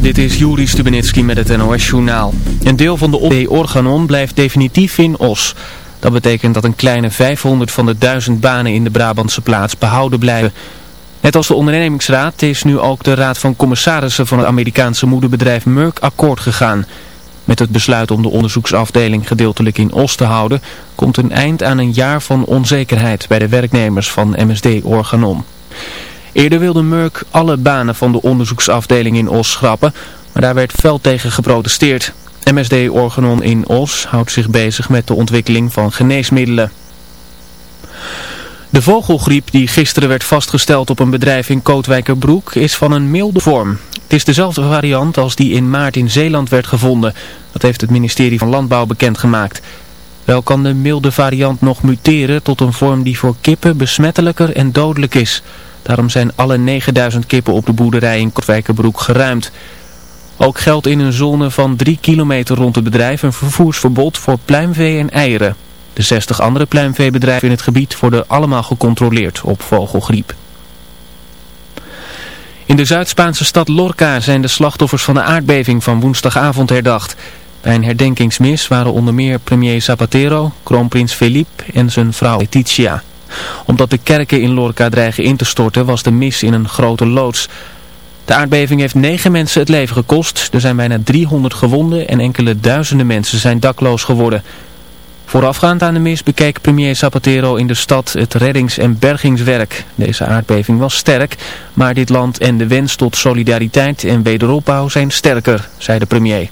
Dit is Juri Stubenitski met het NOS-journaal. Een deel van de OD Organon blijft definitief in Os. Dat betekent dat een kleine 500 van de 1000 banen in de Brabantse plaats behouden blijven. Net als de ondernemingsraad is nu ook de raad van commissarissen van het Amerikaanse moederbedrijf Merck akkoord gegaan. Met het besluit om de onderzoeksafdeling gedeeltelijk in Os te houden... komt een eind aan een jaar van onzekerheid bij de werknemers van MSD Organon. Eerder wilde Merck alle banen van de onderzoeksafdeling in Os schrappen, maar daar werd fel tegen geprotesteerd. MSD Organon in Os houdt zich bezig met de ontwikkeling van geneesmiddelen. De vogelgriep die gisteren werd vastgesteld op een bedrijf in Kootwijkerbroek is van een milde vorm. Het is dezelfde variant als die in maart in Zeeland werd gevonden. Dat heeft het ministerie van Landbouw bekendgemaakt. Wel kan de milde variant nog muteren tot een vorm die voor kippen besmettelijker en dodelijk is. Daarom zijn alle 9000 kippen op de boerderij in Kortwijkerbroek geruimd. Ook geldt in een zone van 3 kilometer rond het bedrijf een vervoersverbod voor pluimvee en eieren. De 60 andere pluimveebedrijven in het gebied worden allemaal gecontroleerd op vogelgriep. In de Zuid-Spaanse stad Lorca zijn de slachtoffers van de aardbeving van woensdagavond herdacht. Bij een herdenkingsmis waren onder meer premier Zapatero, kroonprins Felipe en zijn vrouw Letitia omdat de kerken in Lorca dreigen in te storten was de mis in een grote loods. De aardbeving heeft negen mensen het leven gekost. Er zijn bijna 300 gewonden en enkele duizenden mensen zijn dakloos geworden. Voorafgaand aan de mis bekeek premier Zapatero in de stad het reddings- en bergingswerk. Deze aardbeving was sterk, maar dit land en de wens tot solidariteit en wederopbouw zijn sterker, zei de premier.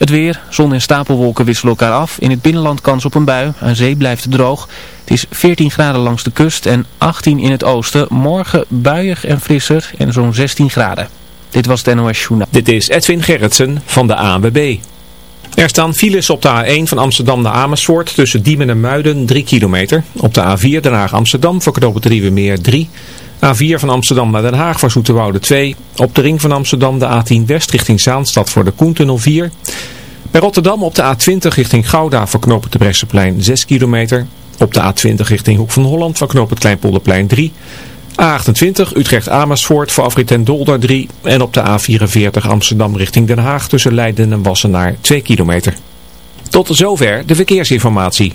Het weer, zon en stapelwolken wisselen elkaar af. In het binnenland kans op een bui. Aan zee blijft het droog. Het is 14 graden langs de kust en 18 in het oosten. Morgen buiig en frisser en zo'n 16 graden. Dit was het NOS. Dit is Edwin Gerritsen van de ANWB. Er staan files op de A1 van Amsterdam naar Amersfoort tussen Diemen en Muiden 3 kilometer. Op de A4 Den Haag Amsterdam voor knooppunt Meer 3 A4 van Amsterdam naar Den Haag voor Zoeterwoude 2. Op de ring van Amsterdam de A10 West richting Zaanstad voor de Koentunnel 4. Bij Rotterdam op de A20 richting Gouda voor knopen de Bresseplein 6 kilometer. Op de A20 richting Hoek van Holland voor knopen Kleinpolderplein 3. A28 Utrecht Amersfoort voor afrit en Dolder 3. En op de A44 Amsterdam richting Den Haag tussen Leiden en Wassenaar 2 kilometer. Tot zover de verkeersinformatie.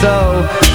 So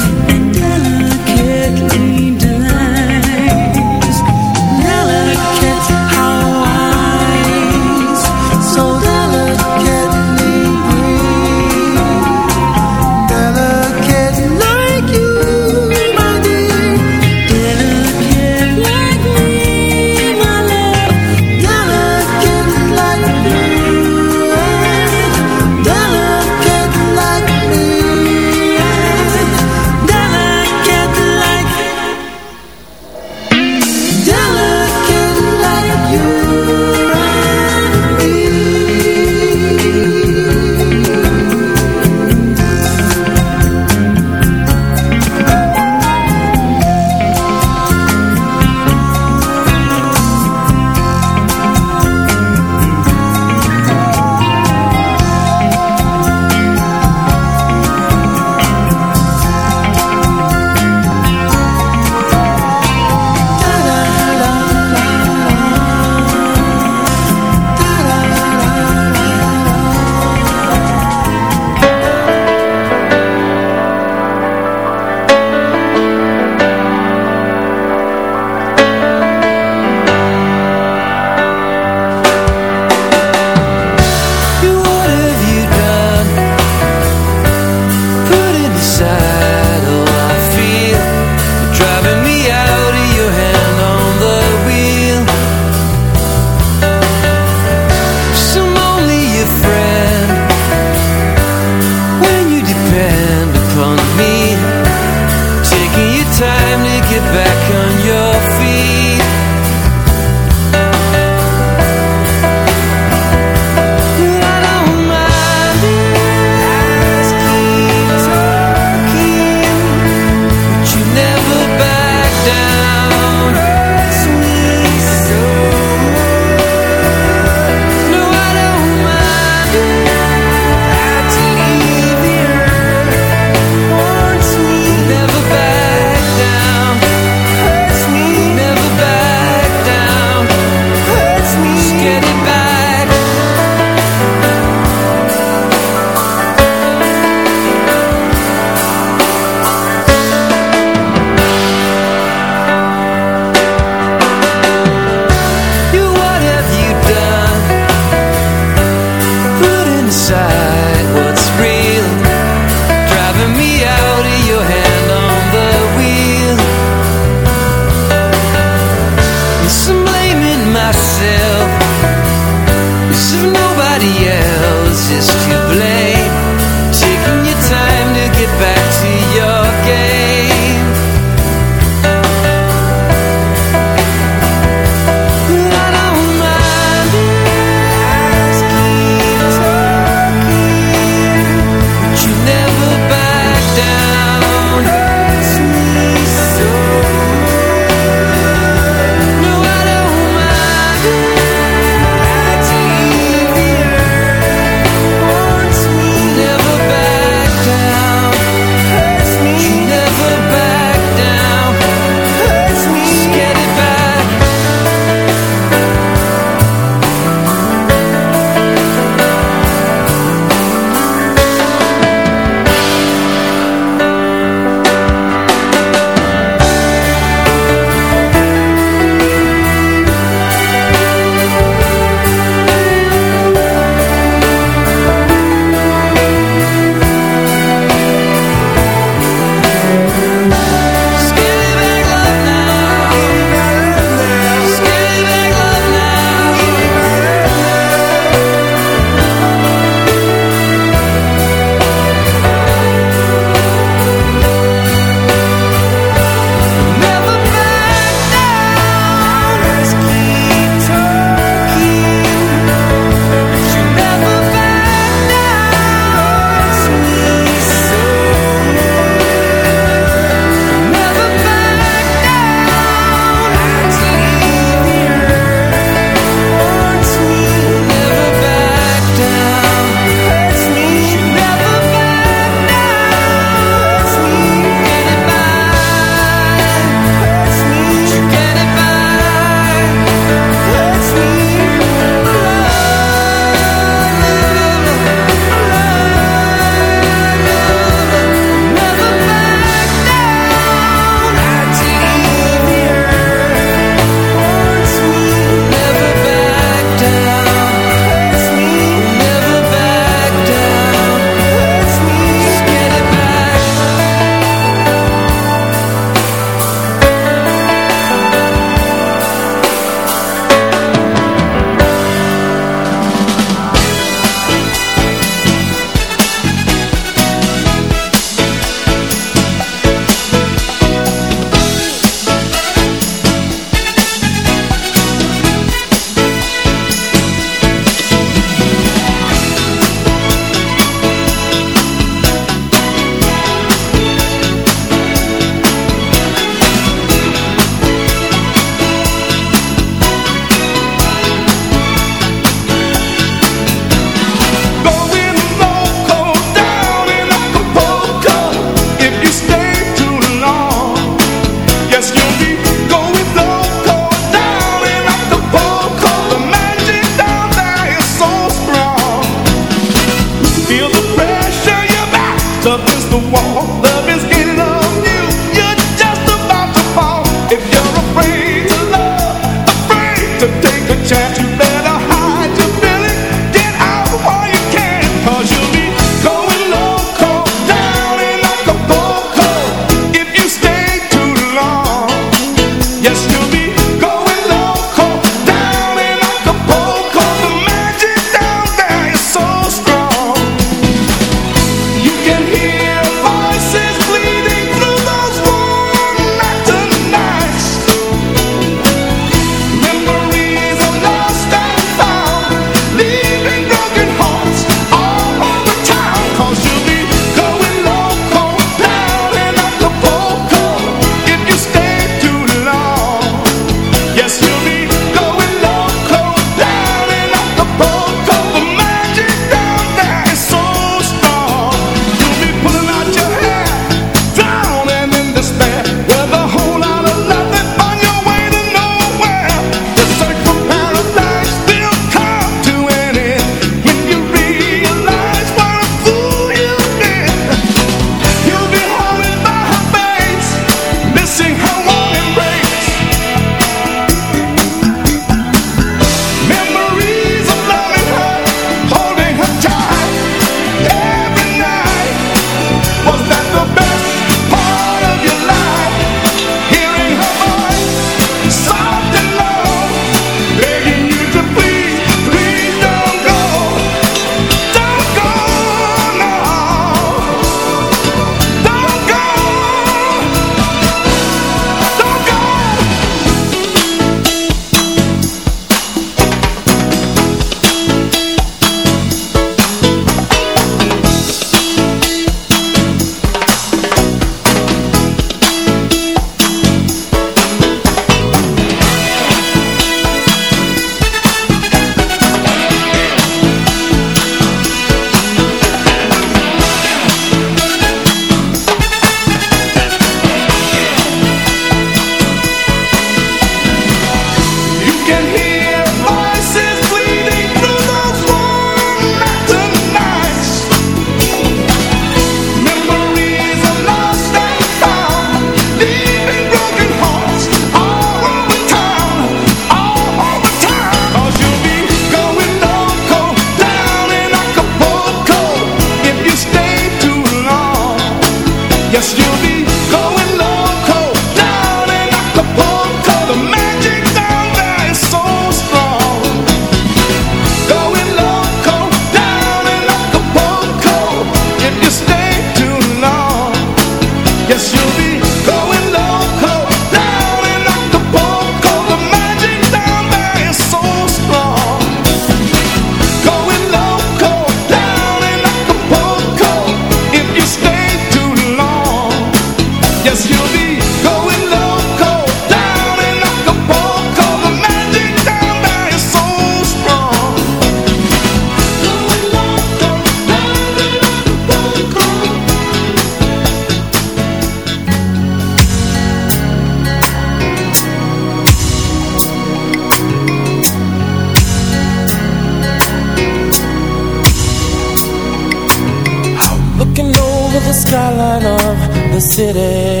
city.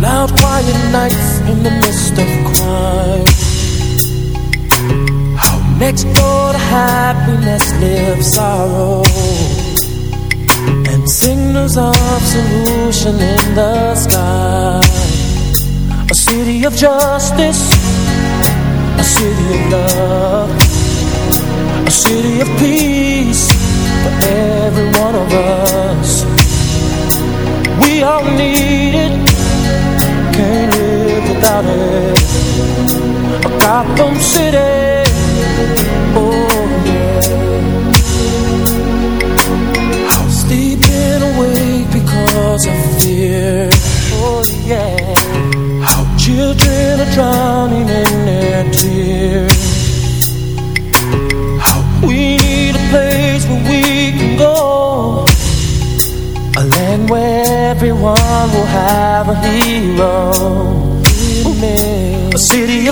Loud quiet nights in the midst of crime. How Next door to happiness lives sorrow. And signals of solution in the sky. A city of joy.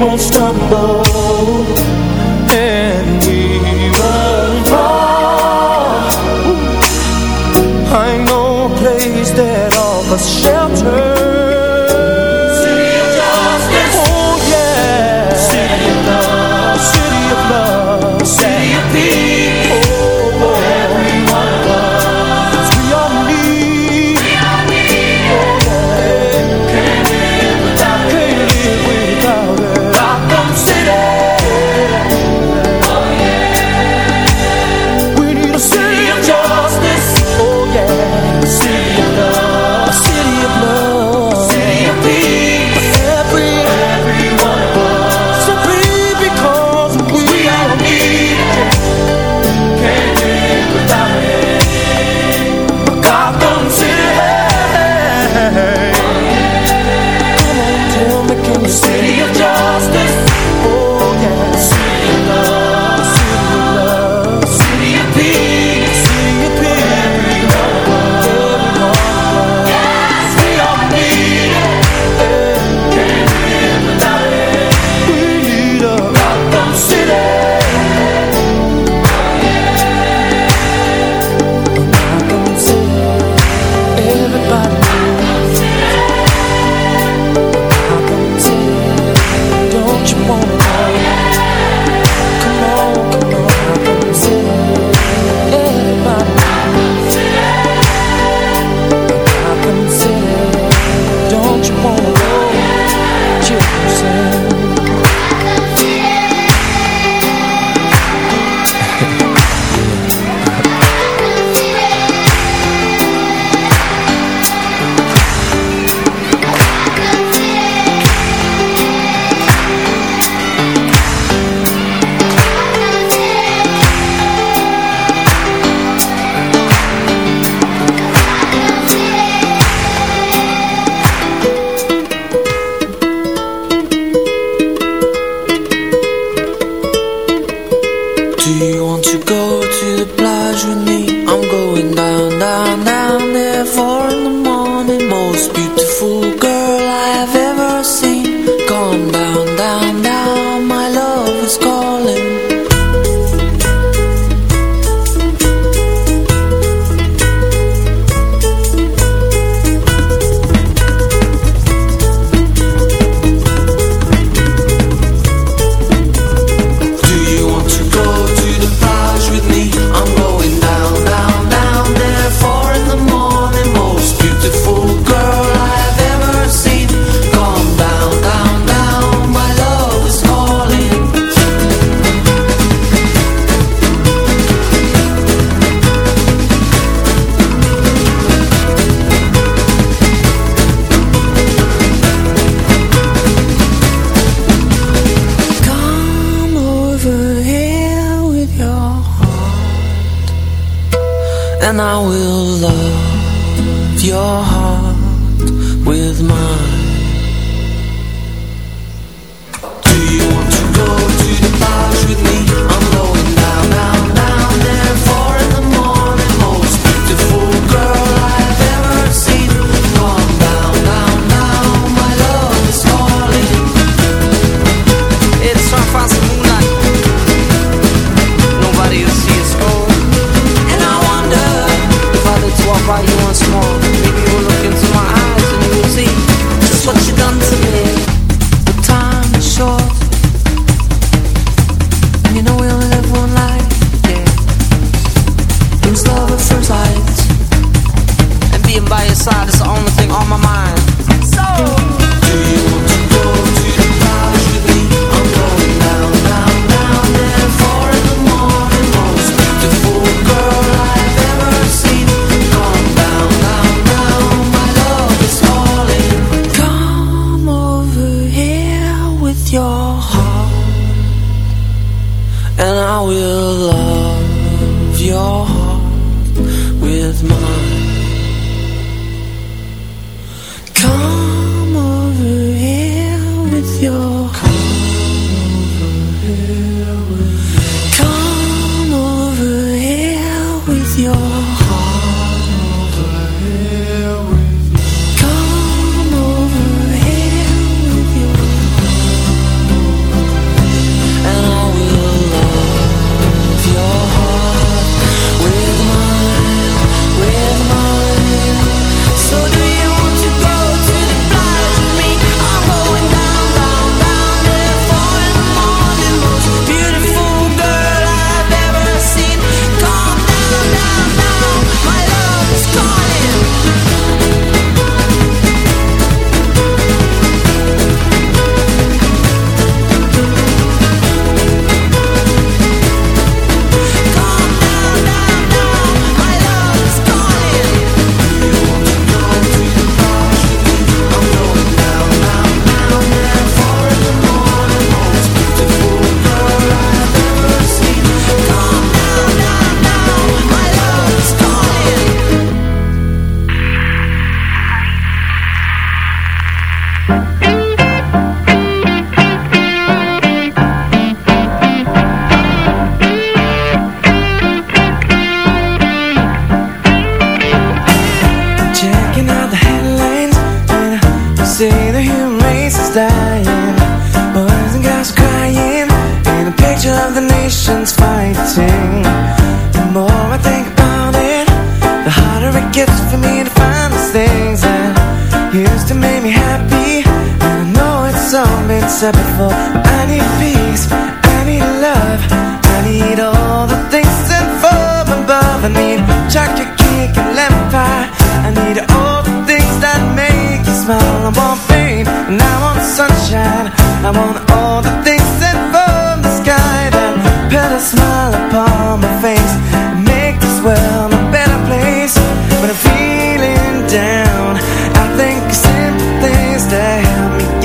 won't stumble And I will love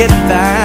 get that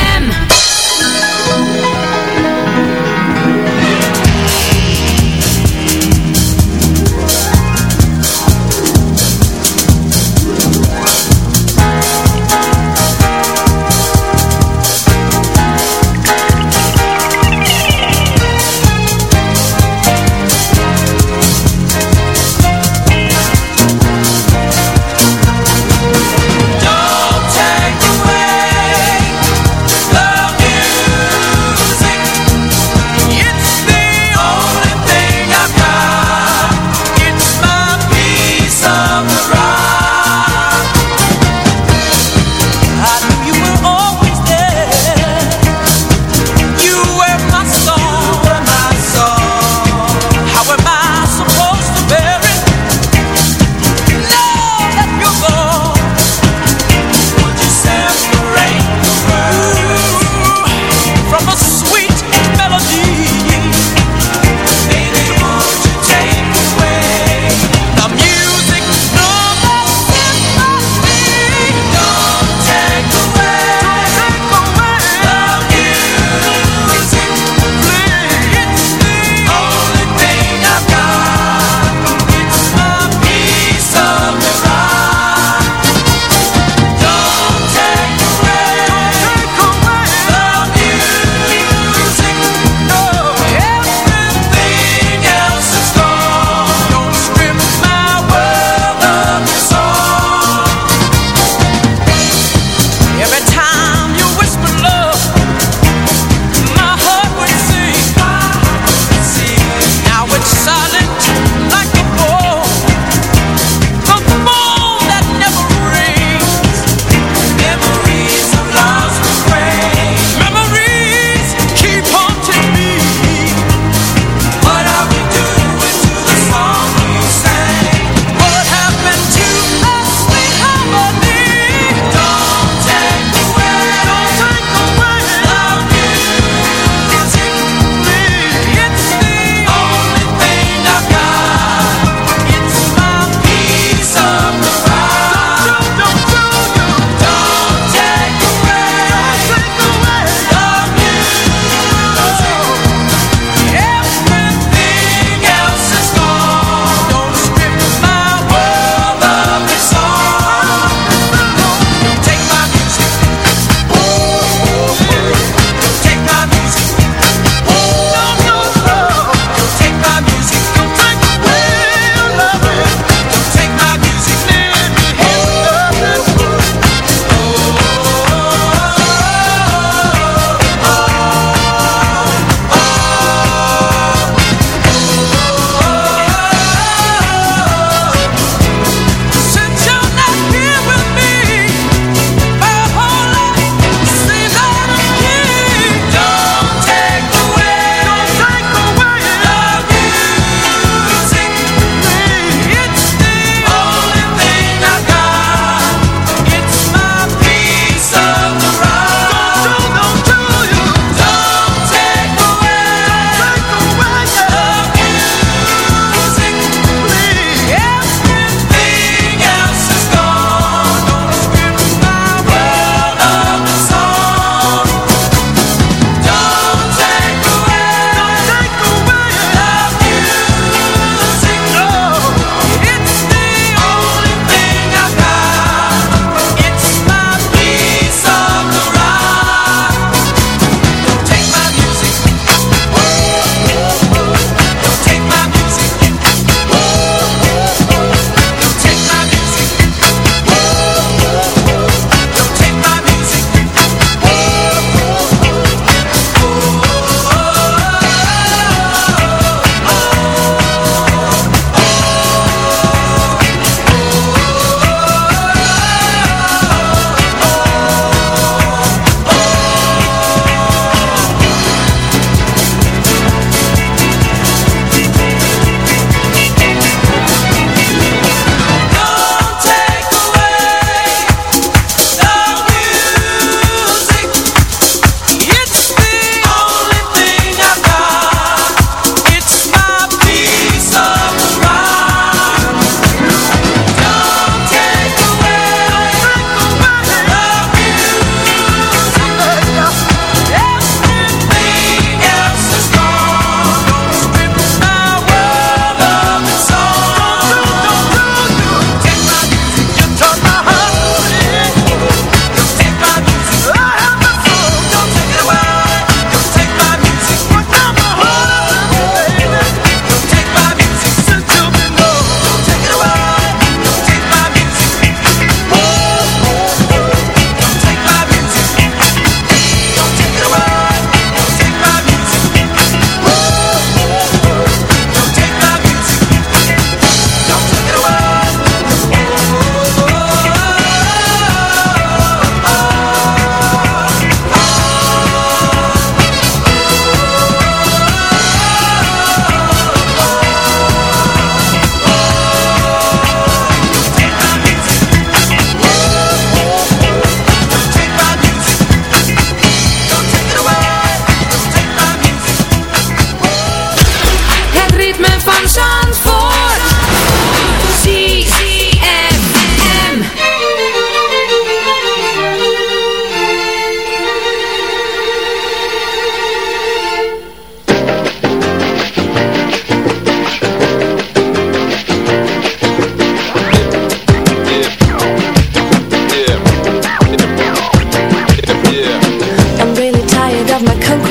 my concrete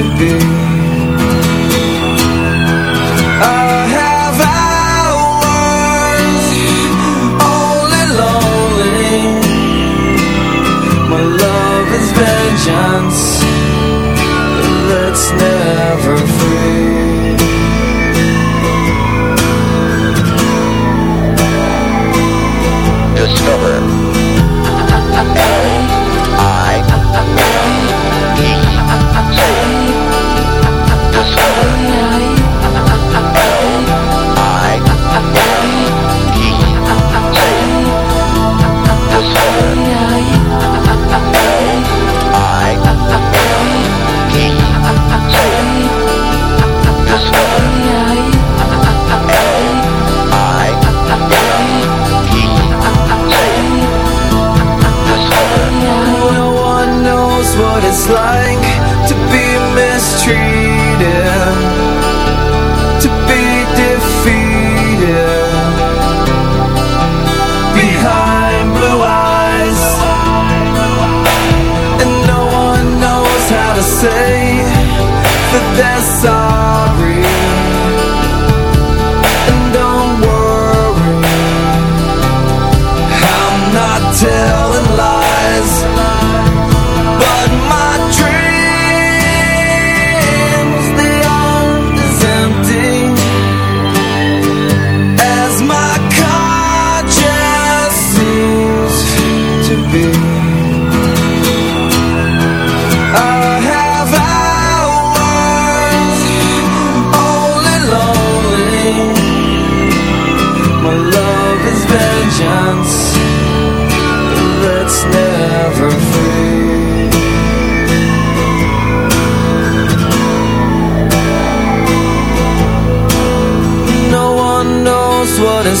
to be.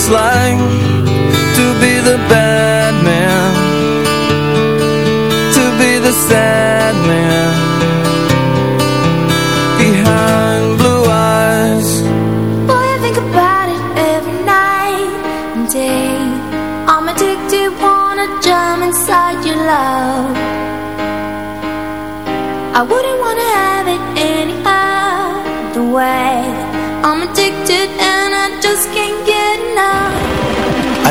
slang like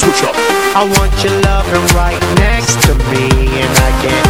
Switch up. I want your loving right next to me And I can't